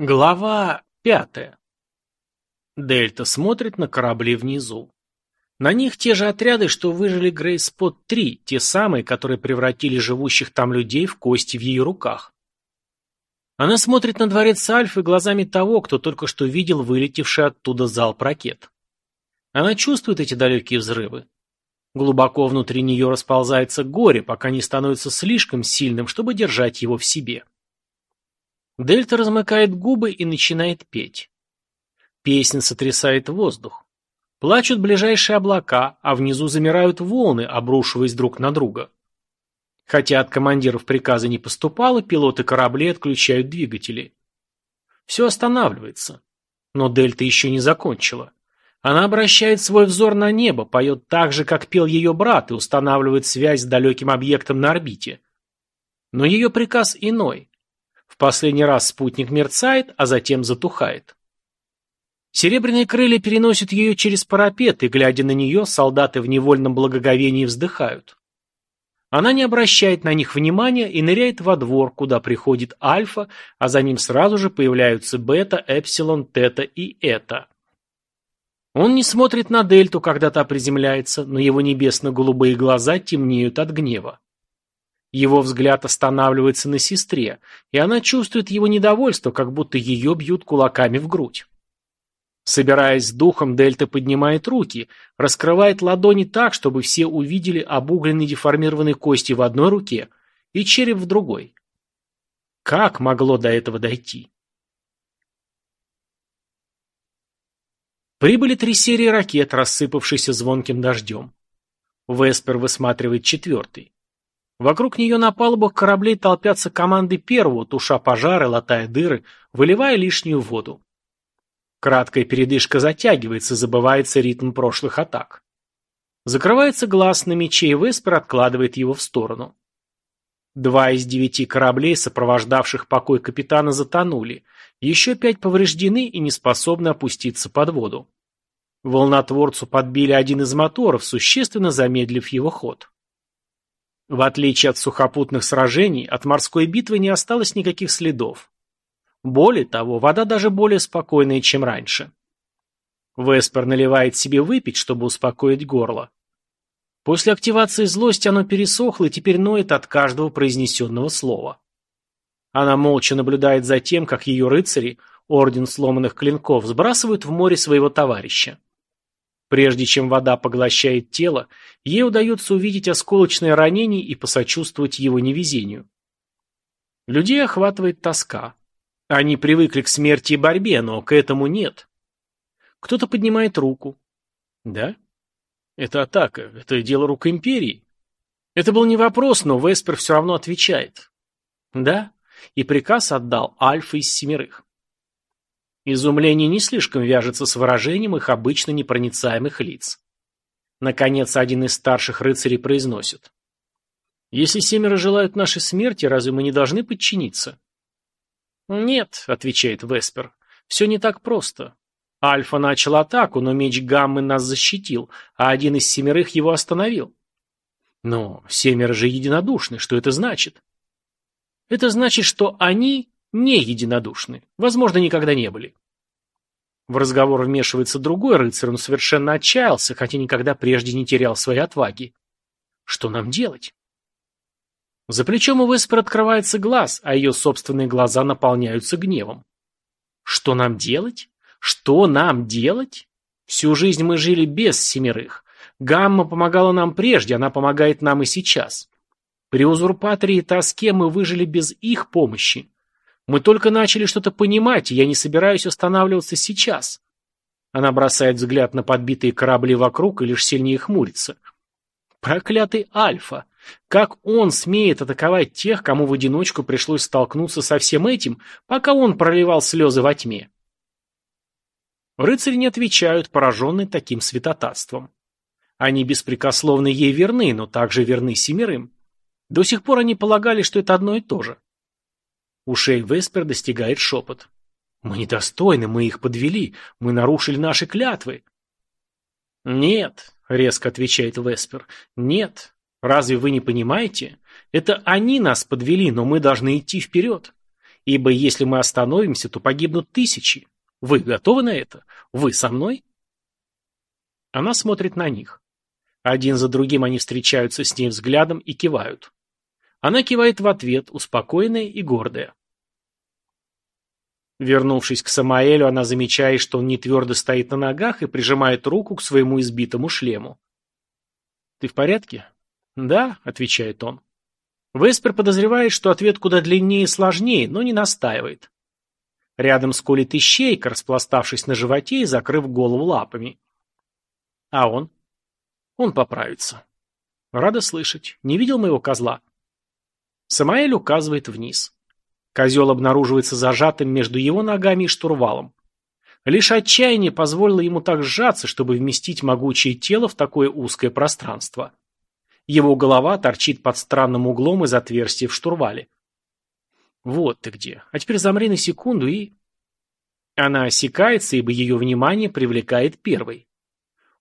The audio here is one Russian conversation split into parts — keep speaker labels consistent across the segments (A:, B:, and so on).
A: Глава пятая. Дельта смотрит на корабли внизу. На них те же отряды, что выжили Грейспот-3, те самые, которые превратили живущих там людей в кости в ее руках. Она смотрит на дворец Альфы глазами того, кто только что видел вылетевший оттуда залп ракет. Она чувствует эти далекие взрывы. Глубоко внутри нее расползается горе, пока не становится слишком сильным, чтобы держать его в себе. Дельта размыкает губы и начинает петь. Песня сотрясает воздух. Плачут ближайшие облака, а внизу замирают волны, обрушиваясь друг на друга. Хотя от командиров приказа не поступало, пилоты кораблей отключают двигатели. Все останавливается. Но Дельта еще не закончила. Она обращает свой взор на небо, поет так же, как пел ее брат, и устанавливает связь с далеким объектом на орбите. Но ее приказ иной последний раз спутник мерцает, а затем затухает. Серебряные крылья переносят ее через парапет, и, глядя на нее, солдаты в невольном благоговении вздыхают. Она не обращает на них внимания и ныряет во двор, куда приходит альфа, а за ним сразу же появляются бета, эпсилон, тета и эта. Он не смотрит на дельту, когда та приземляется, но его небесно-голубые глаза темнеют от гнева. Его взгляд останавливается на сестре, и она чувствует его недовольство, как будто ее бьют кулаками в грудь. Собираясь с духом, Дельта поднимает руки, раскрывает ладони так, чтобы все увидели обугленные деформированные кости в одной руке и череп в другой. Как могло до этого дойти? Прибыли три серии ракет, рассыпавшиеся звонким дождем. Веспер высматривает четвертый. Вокруг нее на палубах кораблей толпятся команды первого, туша пожары, латая дыры, выливая лишнюю воду. Краткая передышка затягивается, забывается ритм прошлых атак. Закрывается глаз на мече, и Веспер откладывает его в сторону. Два из девяти кораблей, сопровождавших покой капитана, затонули. Еще пять повреждены и не способны опуститься под воду. Волнотворцу подбили один из моторов, существенно замедлив его ход. В отличие от сухопутных сражений, от морской битвы не осталось никаких следов. Более того, вода даже более спокойная, чем раньше. Веспер наливает себе выпить, чтобы успокоить горло. После активации злости оно пересохло и теперь ноет от каждого произнесенного слова. Она молча наблюдает за тем, как ее рыцари, орден сломанных клинков, сбрасывают в море своего товарища. Прежде чем вода поглощает тело, ей удается увидеть осколочное ранение и посочувствовать его невезению. Людей охватывает тоска. Они привыкли к смерти и борьбе, но к этому нет. Кто-то поднимает руку. Да? Это атака, это дело рук империи. Это был не вопрос, но Веспер все равно отвечает. Да, и приказ отдал Альфа из семерых. Изумление не слишком вяжется с выражением их обычно непроницаемых лиц. Наконец, один из старших рыцарей произносит. «Если семеро желают нашей смерти, разве мы не должны подчиниться?» «Нет», — отвечает Веспер, — «все не так просто. Альфа начал атаку, но меч Гаммы нас защитил, а один из семерых его остановил». «Но семеро же единодушны. Что это значит?» «Это значит, что они не единодушны. Возможно, никогда не были. В разговор вмешивается другой рыцарь, он совершенно отчаялся, хотя никогда прежде не терял своей отваги. Что нам делать? За плечом у Веспер открывается глаз, а ее собственные глаза наполняются гневом. Что нам делать? Что нам делать? Всю жизнь мы жили без семерых. Гамма помогала нам прежде, она помогает нам и сейчас. При узурпаторе и тоске мы выжили без их помощи. Мы только начали что-то понимать, и я не собираюсь останавливаться сейчас. Она бросает взгляд на подбитые корабли вокруг и лишь сильнее хмурится. Проклятый Альфа! Как он смеет атаковать тех, кому в одиночку пришлось столкнуться со всем этим, пока он проливал слезы во тьме? Рыцари не отвечают, пораженные таким святотатством. Они беспрекословно ей верны, но также верны семерым. До сих пор они полагали, что это одно и то же. Ушей Веспер достигает шепот. «Мы недостойны, мы их подвели, мы нарушили наши клятвы». «Нет», — резко отвечает Веспер, — «нет. Разве вы не понимаете? Это они нас подвели, но мы должны идти вперед. Ибо если мы остановимся, то погибнут тысячи. Вы готовы на это? Вы со мной? Она смотрит на них. Один за другим они встречаются с ней взглядом и кивают. Она кивает в ответ, успокоенная и гордая. Вернувшись к Самаэлю, она замечает, что он не твердо стоит на ногах и прижимает руку к своему избитому шлему. «Ты в порядке?» «Да», — отвечает он. Веспер подозревает, что ответ куда длиннее и сложнее, но не настаивает. Рядом скулит ищейка, распластавшись на животе и закрыв голову лапами. А он? Он поправится. Рада слышать. Не видел моего козла? Самаэль указывает вниз. Козел обнаруживается зажатым между его ногами и штурвалом. Лишь отчаяние позволило ему так сжаться, чтобы вместить могучее тело в такое узкое пространство. Его голова торчит под странным углом из отверстия в штурвале. Вот ты где. А теперь замри на секунду и... Она осекается, ибо ее внимание привлекает первой.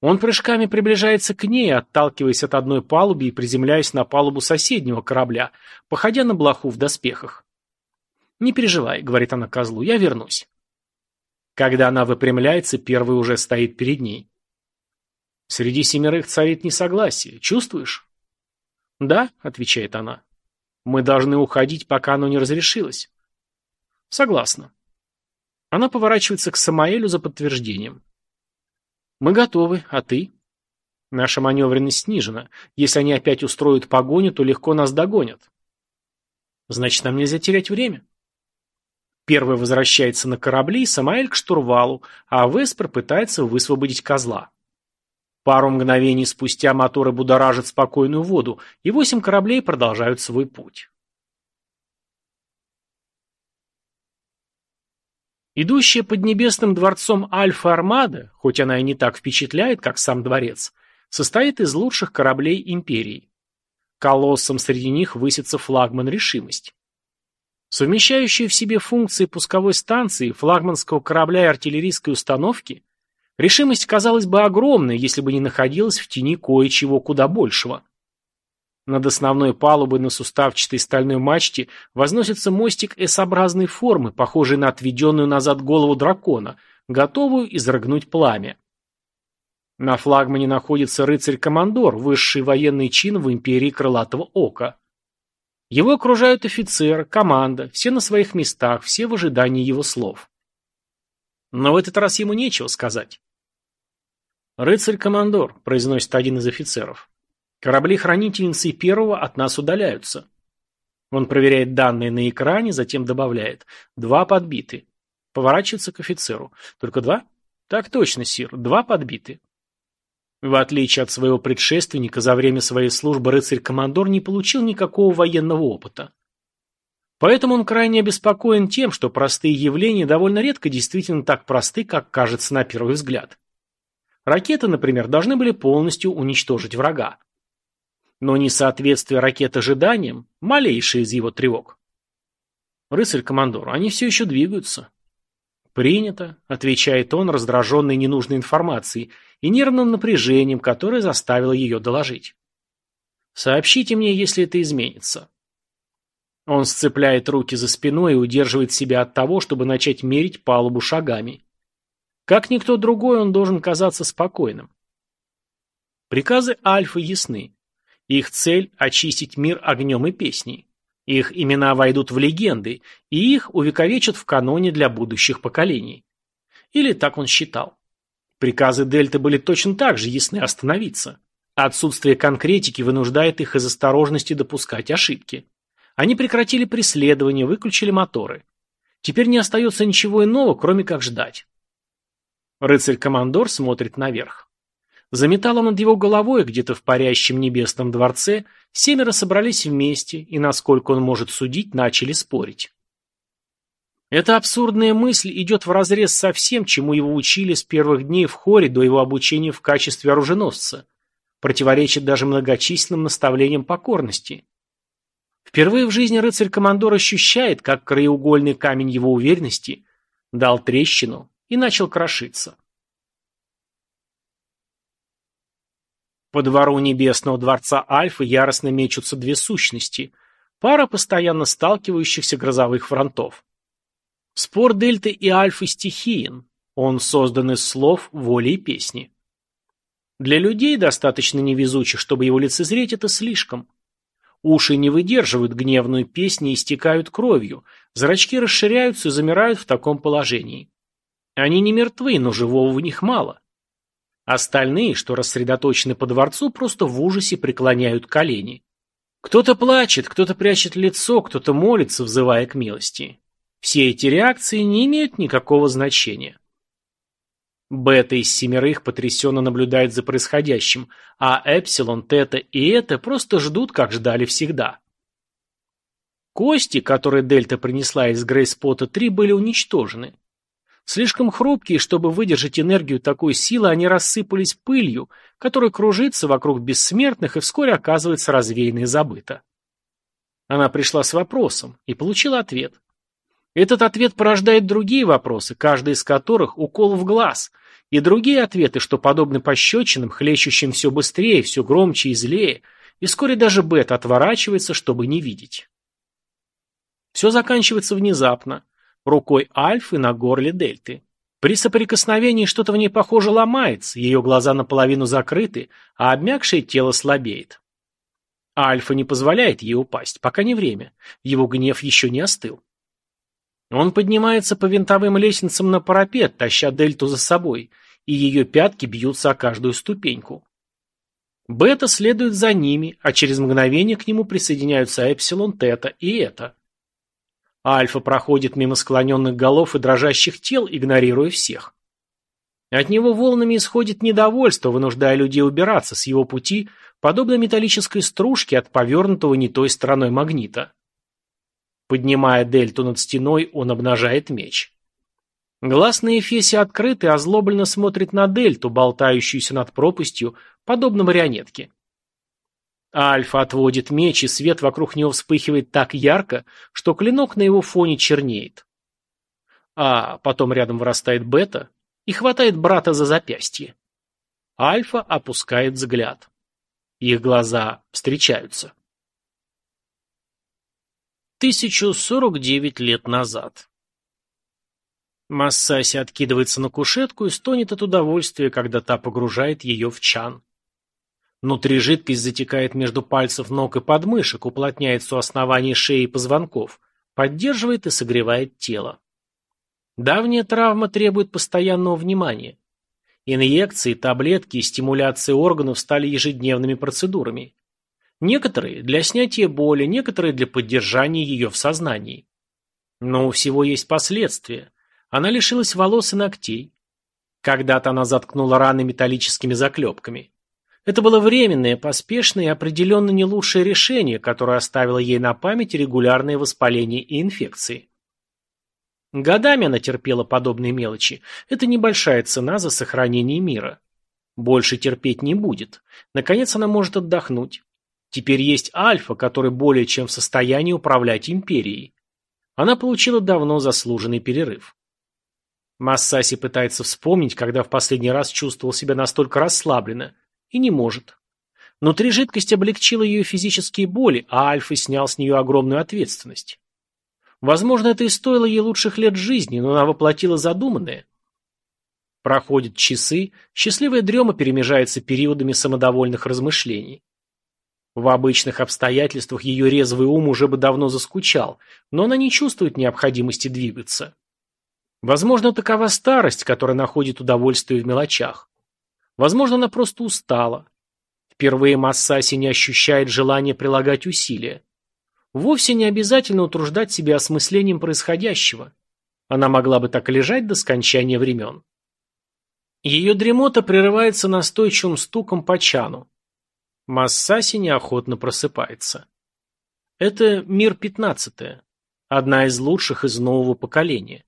A: Он прыжками приближается к ней, отталкиваясь от одной палубы и приземляясь на палубу соседнего корабля, походя на блоху в доспехах. «Не переживай», — говорит она козлу, — «я вернусь». Когда она выпрямляется, первый уже стоит перед ней. Среди семерых царит несогласие. Чувствуешь? Да, отвечает она. Мы должны уходить, пока оно не разрешилось. Согласна. Она поворачивается к Самаэлю за подтверждением. Мы готовы, а ты? Наша маневренность снижена. Если они опять устроят погоню, то легко нас догонят. Значит, нам нельзя терять время. Первый возвращается на корабли, Самаэль к штурвалу, а Веспер пытается высвободить козла. Пару мгновений спустя моторы будоражат спокойную воду, и восемь кораблей продолжают свой путь. Идущая под небесным дворцом Альфа-Армада, хоть она и не так впечатляет, как сам дворец, состоит из лучших кораблей империи. Колоссом среди них высится флагман «Решимость». Совмещающая в себе функции пусковой станции, флагманского корабля и артиллерийской установки, решимость казалась бы огромной, если бы не находилась в тени кое-чего куда большего. Над основной палубой на суставчатой стальной мачте возносится мостик S-образной формы, похожий на отведенную назад голову дракона, готовую изрыгнуть пламя. На флагмане находится рыцарь-командор, высший военный чин в империи Крылатого Ока. Его окружают офицеры, команда, все на своих местах, все в ожидании его слов. Но в этот раз ему нечего сказать. «Рыцарь-командор», — произносит один из офицеров. Корабли-хранительницы первого от нас удаляются. Он проверяет данные на экране, затем добавляет. Два подбиты. Поворачивается к офицеру. Только два? Так точно, сир. Два подбиты. В отличие от своего предшественника, за время своей службы рыцарь-командор не получил никакого военного опыта. Поэтому он крайне обеспокоен тем, что простые явления довольно редко действительно так просты, как кажется на первый взгляд. Ракеты, например, должны были полностью уничтожить врага. Но несоответствие ракет ожиданиям – малейший из его тревог. «Рыцарь-командор, они все еще двигаются». «Принято», – отвечает он, раздраженный ненужной информацией и нервным напряжением, которое заставило ее доложить. «Сообщите мне, если это изменится». Он сцепляет руки за спиной и удерживает себя от того, чтобы начать мерить палубу шагами. Как никто другой, он должен казаться спокойным. Приказы Альфы ясны. Их цель – очистить мир огнем и песней. Их имена войдут в легенды, и их увековечат в каноне для будущих поколений. Или так он считал. Приказы Дельты были точно так же ясны остановиться. Отсутствие конкретики вынуждает их из осторожности допускать ошибки. Они прекратили преследование, выключили моторы. Теперь не остается ничего иного, кроме как ждать. Рыцарь-командор смотрит наверх. За металлом над его головой, где-то в парящем небесном дворце, семеро собрались вместе и, насколько он может судить, начали спорить. Эта абсурдная мысль идет вразрез со всем, чему его учили с первых дней в хоре до его обучения в качестве оруженосца, противоречит даже многочисленным наставлениям покорности. Впервые в жизни рыцарь-командор ощущает, как краеугольный камень его уверенности дал трещину и начал крошиться. По двору небесного дворца Альфы яростно мечутся две сущности, пара постоянно сталкивающихся грозовых фронтов. Спор дельты и альфы стихиен. Он создан из слов, воли и песни. Для людей, достаточно невезучих, чтобы его лицезреть, это слишком. Уши не выдерживают гневную песню и истекают кровью, зрачки расширяются и замирают в таком положении. Они не мертвы, но живого в них мало. Остальные, что рассредоточены по дворцу, просто в ужасе преклоняют колени. Кто-то плачет, кто-то прячет лицо, кто-то молится, взывая к милости. Все эти реакции не имеют никакого значения. Бета из семерых потрясенно наблюдает за происходящим, а Эпсилон, Тета и Это просто ждут, как ждали всегда. Кости, которые Дельта принесла из Грейспота-3, были уничтожены. Слишком хрупкие, чтобы выдержать энергию такой силы, они рассыпались пылью, которая кружится вокруг бессмертных и вскоре оказывается развеянной и забыта. Она пришла с вопросом и получила ответ. Этот ответ порождает другие вопросы, каждый из которых – укол в глаз, и другие ответы, что подобны пощечинам, хлещущим все быстрее, все громче и злее, и вскоре даже Бет отворачивается, чтобы не видеть. Все заканчивается внезапно, рукой Альфы на горле Дельты. При соприкосновении что-то в ней, похоже, ломается, ее глаза наполовину закрыты, а обмякшее тело слабеет. Альфа не позволяет ей упасть, пока не время. Его гнев еще не остыл. Он поднимается по винтовым лестницам на парапет, таща Дельту за собой, и ее пятки бьются о каждую ступеньку. Бета следует за ними, а через мгновение к нему присоединяются Эпсилон, Тета и Это. Альфа проходит мимо склоненных голов и дрожащих тел, игнорируя всех. От него волнами исходит недовольство, вынуждая людей убираться с его пути, подобно металлической стружке от повернутого не той стороной магнита. Поднимая дельту над стеной, он обнажает меч. Глаз на Эфесе открыт и озлобленно смотрит на дельту, болтающуюся над пропастью, подобно марионетке. Альфа отводит меч, и свет вокруг него вспыхивает так ярко, что клинок на его фоне чернеет. А потом рядом вырастает Бета и хватает брата за запястье. Альфа опускает взгляд. Их глаза встречаются. 1049 лет назад. Массаси откидывается на кушетку и стонет от удовольствия, когда та погружает ее в чан. Внутри жидкость затекает между пальцев ног и подмышек, уплотняется у основания шеи и позвонков, поддерживает и согревает тело. Давняя травма требует постоянного внимания. Инъекции, таблетки и стимуляция органов стали ежедневными процедурами. Некоторые для снятия боли, некоторые для поддержания ее в сознании. Но у всего есть последствия. Она лишилась волос и ногтей. Когда-то она заткнула раны металлическими заклепками. Это было временное, поспешное и определенно не лучшее решение, которое оставило ей на память регулярные воспаления и инфекции. Годами она терпела подобные мелочи. Это небольшая цена за сохранение мира. Больше терпеть не будет. Наконец она может отдохнуть. Теперь есть Альфа, который более чем в состоянии управлять империей. Она получила давно заслуженный перерыв. Массаси пытается вспомнить, когда в последний раз чувствовал себя настолько расслабленно, и не может. Внутри жидкость облегчила ее физические боли, а Альфа снял с нее огромную ответственность. Возможно, это и стоило ей лучших лет жизни, но она воплотила задуманное. Проходят часы, счастливая дрема перемежается периодами самодовольных размышлений. В обычных обстоятельствах ее резвый ум уже бы давно заскучал, но она не чувствует необходимости двигаться. Возможно, такова старость, которая находит удовольствие в мелочах. Возможно, она просто устала. Впервые Массаси не ощущает желания прилагать усилия. Вовсе не обязательно утруждать себя осмыслением происходящего. Она могла бы так лежать до скончания времен. Ее дремота прерывается настойчивым стуком по чану. Массаси неохотно просыпается. Это мир пятнадцатая, одна из лучших из нового поколения.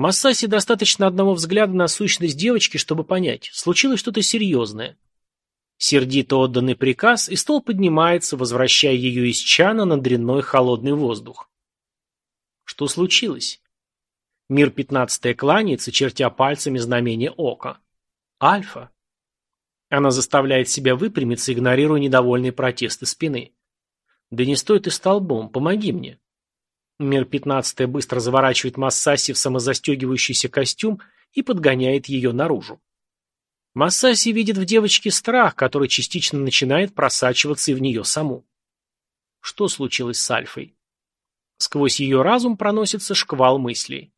A: Массаси достаточно одного взгляда на сущность девочки, чтобы понять, случилось что-то серьезное. Сердито отданный приказ, и стол поднимается, возвращая ее из чана на дрянной холодный воздух. Что случилось? Мир пятнадцатое кланяется, чертя пальцами знамение ока. Альфа. Она заставляет себя выпрямиться, игнорируя недовольные протесты спины. Да не стой ты столбом, помоги мне. Мир 15 быстро заворачивает Массаси в самозастегивающийся костюм и подгоняет ее наружу. Массаси видит в девочке страх, который частично начинает просачиваться и в нее саму. Что случилось с Альфой? Сквозь ее разум проносится шквал мыслей.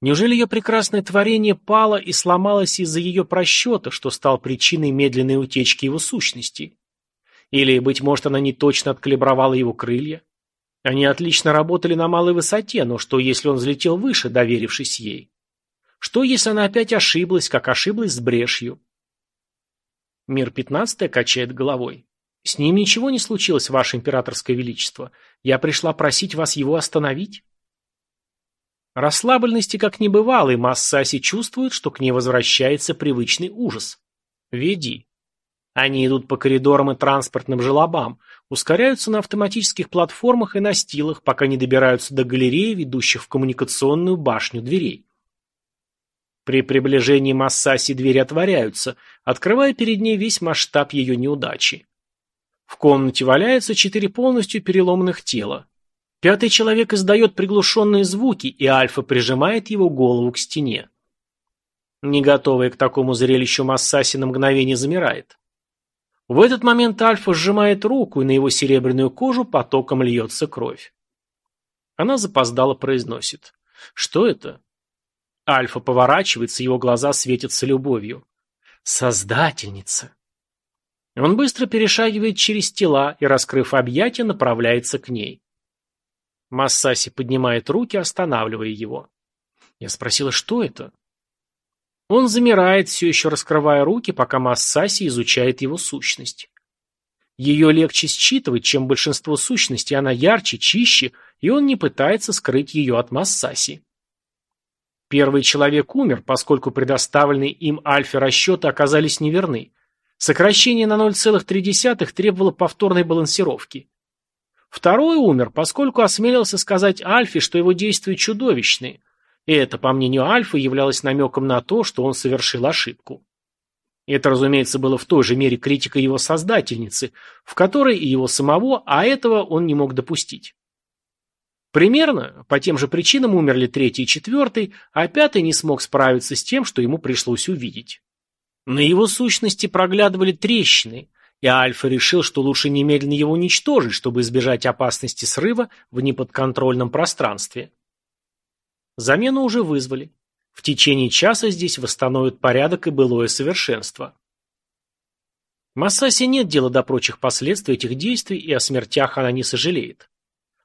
A: Неужели ее прекрасное творение пало и сломалось из-за ее просчета, что стал причиной медленной утечки его сущности? Или, быть может, она не точно откалибровала его крылья? Они отлично работали на малой высоте, но что, если он взлетел выше, доверившись ей? Что, если она опять ошиблась, как ошиблась с брешью? Мир пятнадцатый качает головой. С ним ничего не случилось, ваше императорское величество. Я пришла просить вас его остановить. Расслабленности как не бывало, и Массаси чувствует, что к ней возвращается привычный ужас. Веди. Они идут по коридорам и транспортным желобам, ускоряются на автоматических платформах и настилах, пока не добираются до галереи, ведущих в коммуникационную башню дверей. При приближении Массаси двери отворяются, открывая перед ней весь масштаб ее неудачи. В комнате валяются четыре полностью переломанных тела. Пятый человек издает приглушенные звуки, и Альфа прижимает его голову к стене. Не готовая к такому зрелищу Массаси на мгновение замирает. В этот момент Альфа сжимает руку, и на его серебряную кожу потоком льется кровь. Она запоздало произносит. «Что это?» Альфа поворачивается, его глаза светятся любовью. «Создательница!» Он быстро перешагивает через тела и, раскрыв объятия, направляется к ней. Массаси поднимает руки, останавливая его. Я спросила, что это? Он замирает, все еще раскрывая руки, пока Массаси изучает его сущность. Ее легче считывать, чем большинство сущностей, она ярче, чище, и он не пытается скрыть ее от Массаси. Первый человек умер, поскольку предоставленные им альфе расчеты оказались неверны. Сокращение на 0,3 требовало повторной балансировки. Второй умер, поскольку осмелился сказать Альфе, что его действия чудовищные. И это, по мнению Альфы, являлось намеком на то, что он совершил ошибку. Это, разумеется, было в той же мере критика его создательницы, в которой и его самого, а этого он не мог допустить. Примерно по тем же причинам умерли третий и четвертый, а пятый не смог справиться с тем, что ему пришлось увидеть. На его сущности проглядывали трещины, и Альфа решил, что лучше немедленно его уничтожить, чтобы избежать опасности срыва в неподконтрольном пространстве. Замену уже вызвали. В течение часа здесь восстановят порядок и былое совершенство. Массасе нет дела до прочих последствий этих действий, и о смертях она не сожалеет.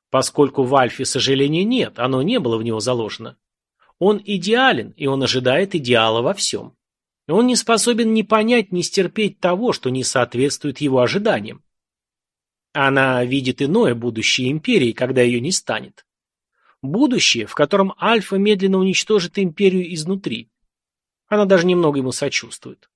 A: Поскольку в Альфе сожаления нет, оно не было в него заложено. Он идеален, и он ожидает идеала во всем. Он не способен ни понять, ни стерпеть того, что не соответствует его ожиданиям. Она видит иное будущее империи, когда ее не станет. Будущее, в котором Альфа медленно уничтожит империю изнутри. Она даже немного ему сочувствует.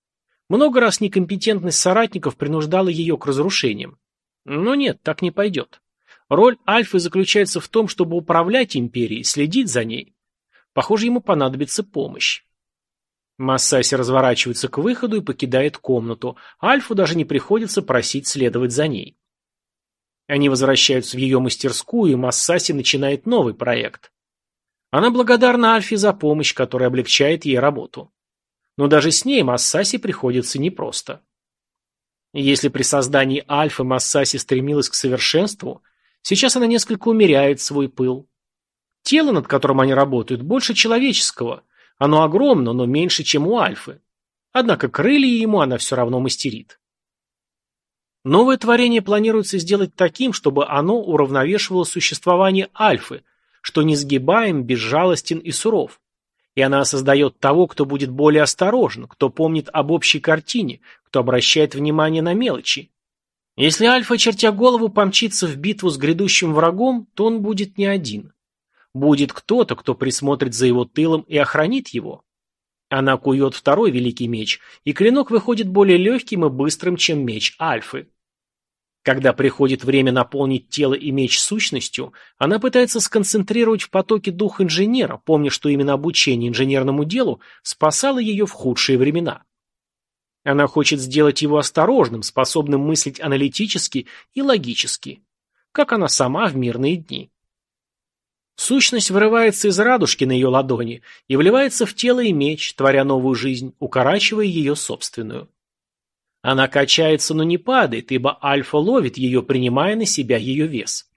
A: Много раз некомпетентность соратников принуждала ее к разрушениям. Но нет, так не пойдет. Роль Альфы заключается в том, чтобы управлять империей, следить за ней. Похоже, ему понадобится помощь. Массаси разворачивается к выходу и покидает комнату. Альфу даже не приходится просить следовать за ней. Они возвращаются в ее мастерскую, и Массаси начинает новый проект. Она благодарна Альфе за помощь, которая облегчает ей работу. Но даже с ней Массаси приходится непросто. Если при создании Альфы Массаси стремилась к совершенству, сейчас она несколько умеряет свой пыл. Тело, над которым они работают, больше человеческого – оно огромно, но меньше, чем у Альфы. Однако крылья ему она все равно мастерит. Новое творение планируется сделать таким, чтобы оно уравновешивало существование Альфы, что несгибаем, безжалостен и суров. И она создает того, кто будет более осторожен, кто помнит об общей картине, кто обращает внимание на мелочи. Если Альфа, чертя голову, помчится в битву с грядущим врагом, то он будет не один. Будет кто-то, кто присмотрит за его тылом и охранит его. Она кует второй великий меч, и клинок выходит более легким и быстрым, чем меч Альфы. Когда приходит время наполнить тело и меч сущностью, она пытается сконцентрировать в потоке дух инженера, помня, что именно обучение инженерному делу спасало ее в худшие времена. Она хочет сделать его осторожным, способным мыслить аналитически и логически, как она сама в мирные дни. Сущность вырывается из радужки на ее ладони и вливается в тело и меч, творя новую жизнь, укорачивая ее собственную. Она качается, но не падает, ибо альфа ловит ее, принимая на себя ее вес.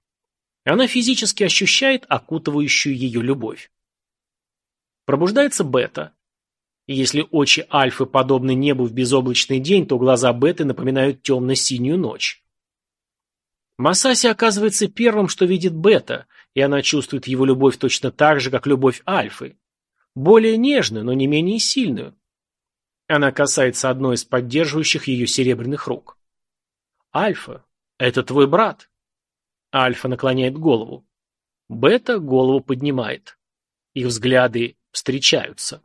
A: Она физически ощущает окутывающую ее любовь. Пробуждается бета. если очи альфы подобны небу в безоблачный день, то глаза беты напоминают темно-синюю ночь. Масаси оказывается первым, что видит бета, и она чувствует его любовь точно так же, как любовь альфы. Более нежную, но не менее сильную. Она касается одной из поддерживающих ее серебряных рук. «Альфа, это твой брат». Альфа наклоняет голову. Бета голову поднимает. Их взгляды встречаются.